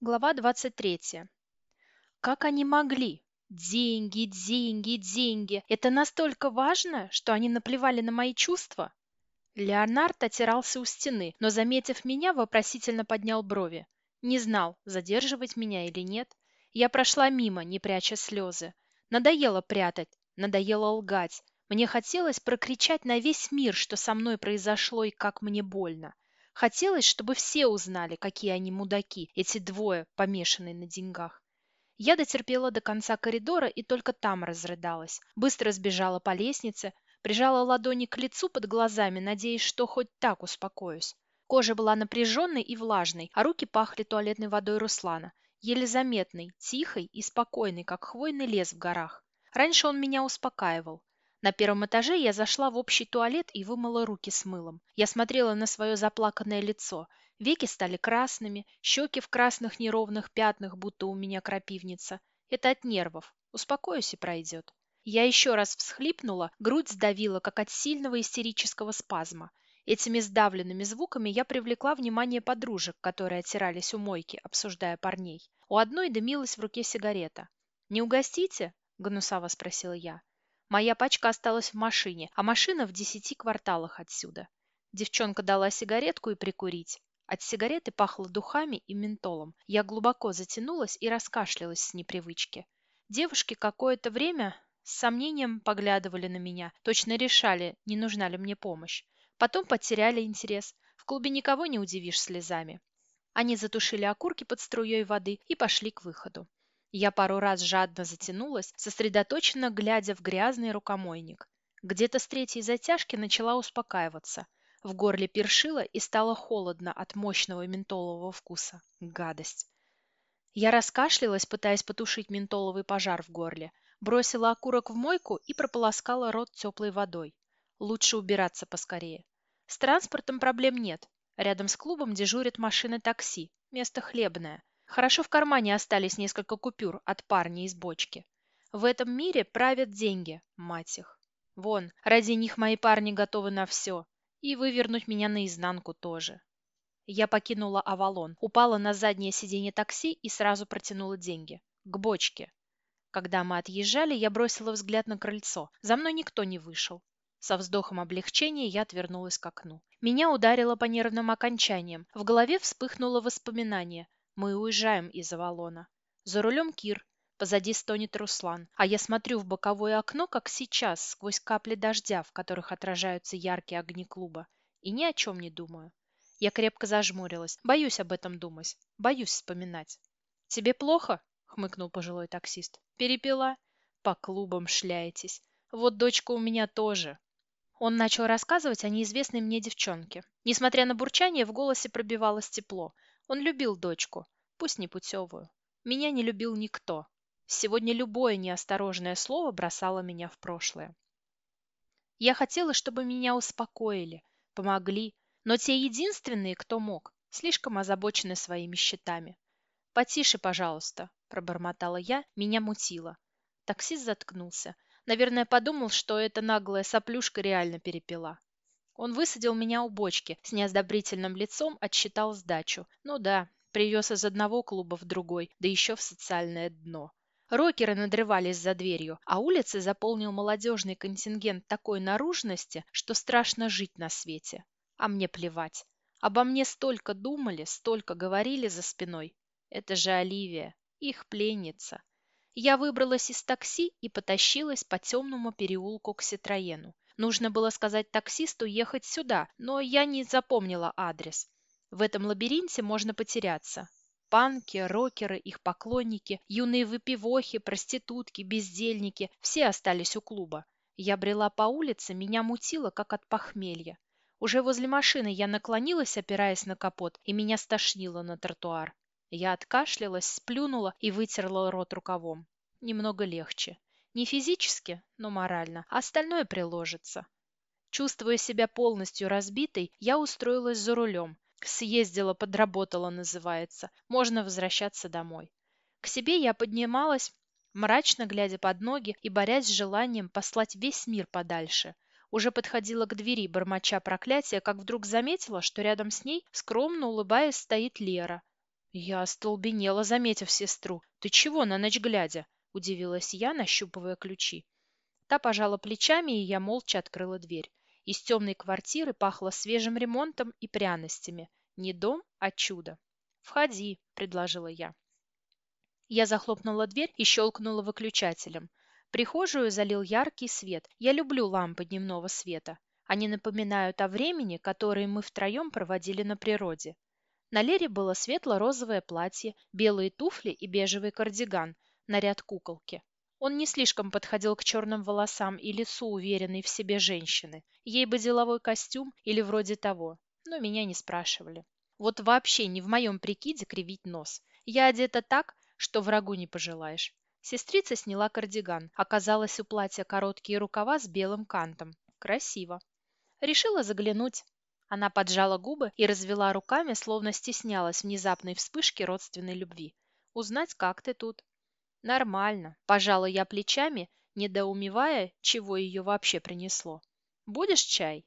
Глава 23. Как они могли? Деньги, деньги, деньги. Это настолько важно, что они наплевали на мои чувства? Леонард отирался у стены, но, заметив меня, вопросительно поднял брови. Не знал, задерживать меня или нет. Я прошла мимо, не пряча слезы. Надоело прятать, надоело лгать. Мне хотелось прокричать на весь мир, что со мной произошло и как мне больно. Хотелось, чтобы все узнали, какие они мудаки, эти двое, помешанные на деньгах. Я дотерпела до конца коридора и только там разрыдалась. Быстро сбежала по лестнице, прижала ладони к лицу под глазами, надеясь, что хоть так успокоюсь. Кожа была напряженной и влажной, а руки пахли туалетной водой Руслана, еле заметной, тихой и спокойной, как хвойный лес в горах. Раньше он меня успокаивал, на первом этаже я зашла в общий туалет и вымыла руки с мылом. Я смотрела на свое заплаканное лицо. Веки стали красными, щеки в красных неровных пятнах, будто у меня крапивница. Это от нервов. Успокоюсь и пройдет. Я еще раз всхлипнула, грудь сдавила, как от сильного истерического спазма. Этими сдавленными звуками я привлекла внимание подружек, которые оттирались у мойки, обсуждая парней. У одной дымилась в руке сигарета. «Не угостите?» – гнусаво спросила я. Моя пачка осталась в машине, а машина в десяти кварталах отсюда. Девчонка дала сигаретку и прикурить. От сигареты пахло духами и ментолом. Я глубоко затянулась и раскашлялась с непривычки. Девушки какое-то время с сомнением поглядывали на меня, точно решали, не нужна ли мне помощь. Потом потеряли интерес. В клубе никого не удивишь слезами. Они затушили окурки под струей воды и пошли к выходу. Я пару раз жадно затянулась, сосредоточенно глядя в грязный рукомойник. Где-то с третьей затяжки начала успокаиваться. В горле першило и стало холодно от мощного ментолового вкуса. Гадость. Я раскашлялась, пытаясь потушить ментоловый пожар в горле. Бросила окурок в мойку и прополоскала рот теплой водой. Лучше убираться поскорее. С транспортом проблем нет. Рядом с клубом дежурит машина такси. Место хлебное. Хорошо в кармане остались несколько купюр от парня из бочки. В этом мире правят деньги, мать их. Вон, ради них мои парни готовы на все. И вывернуть меня наизнанку тоже. Я покинула Авалон, упала на заднее сиденье такси и сразу протянула деньги. К бочке. Когда мы отъезжали, я бросила взгляд на крыльцо. За мной никто не вышел. Со вздохом облегчения я отвернулась к окну. Меня ударило по нервным окончаниям. В голове вспыхнуло воспоминание. Мы уезжаем из Авалона. За рулем Кир, позади стонет Руслан, а я смотрю в боковое окно, как сейчас, сквозь капли дождя, в которых отражаются яркие огни клуба, и ни о чем не думаю. Я крепко зажмурилась, боюсь об этом думать, боюсь вспоминать. «Тебе плохо?» — хмыкнул пожилой таксист. «Перепила?» «По клубам шляетесь. Вот дочка у меня тоже». Он начал рассказывать о неизвестной мне девчонке. Несмотря на бурчание, в голосе пробивалось тепло. Он любил дочку, пусть непутевую. Меня не любил никто. Сегодня любое неосторожное слово бросало меня в прошлое. Я хотела, чтобы меня успокоили, помогли, но те единственные, кто мог, слишком озабочены своими счетами. «Потише, пожалуйста», – пробормотала я, меня мутило. Таксист заткнулся. Наверное, подумал, что эта наглая соплюшка реально перепила. Он высадил меня у бочки, с неодобрительным лицом отсчитал сдачу. Ну да, привез из одного клуба в другой, да еще в социальное дно. Рокеры надрывались за дверью, а улицы заполнил молодежный контингент такой наружности, что страшно жить на свете. А мне плевать. Обо мне столько думали, столько говорили за спиной. Это же Оливия, их пленница. Я выбралась из такси и потащилась по темному переулку к Ситроену. Нужно было сказать таксисту ехать сюда, но я не запомнила адрес. В этом лабиринте можно потеряться. Панки, рокеры, их поклонники, юные выпивохи, проститутки, бездельники – все остались у клуба. Я брела по улице, меня мутило, как от похмелья. Уже возле машины я наклонилась, опираясь на капот, и меня стошнило на тротуар. Я откашлялась, сплюнула и вытерла рот рукавом. Немного легче. Не физически, но морально. А остальное приложится. Чувствуя себя полностью разбитой, я устроилась за рулем. Съездила, подработала, называется. Можно возвращаться домой. К себе я поднималась, мрачно глядя под ноги и борясь с желанием послать весь мир подальше. Уже подходила к двери, бормоча проклятия, как вдруг заметила, что рядом с ней, скромно улыбаясь, стоит Лера. Я остолбенела, заметив сестру. «Ты чего на ночь глядя?» – удивилась я, нащупывая ключи. Та пожала плечами, и я молча открыла дверь. Из темной квартиры пахло свежим ремонтом и пряностями. Не дом, а чудо. «Входи», – предложила я. Я захлопнула дверь и щелкнула выключателем. Прихожую залил яркий свет. Я люблю лампы дневного света. Они напоминают о времени, которое мы втроем проводили на природе. На Лере было светло-розовое платье, белые туфли и бежевый кардиган, наряд куколки. Он не слишком подходил к черным волосам и лицу уверенной в себе женщины. Ей бы деловой костюм или вроде того, но меня не спрашивали. Вот вообще не в моем прикиде кривить нос. Я одета так, что врагу не пожелаешь. Сестрица сняла кардиган. Оказалось, у платья короткие рукава с белым кантом. Красиво. Решила заглянуть. Она поджала губы и развела руками, словно стеснялась внезапной вспышки родственной любви. «Узнать, как ты тут?» «Нормально», – пожала я плечами, недоумевая, чего ее вообще принесло. «Будешь чай?»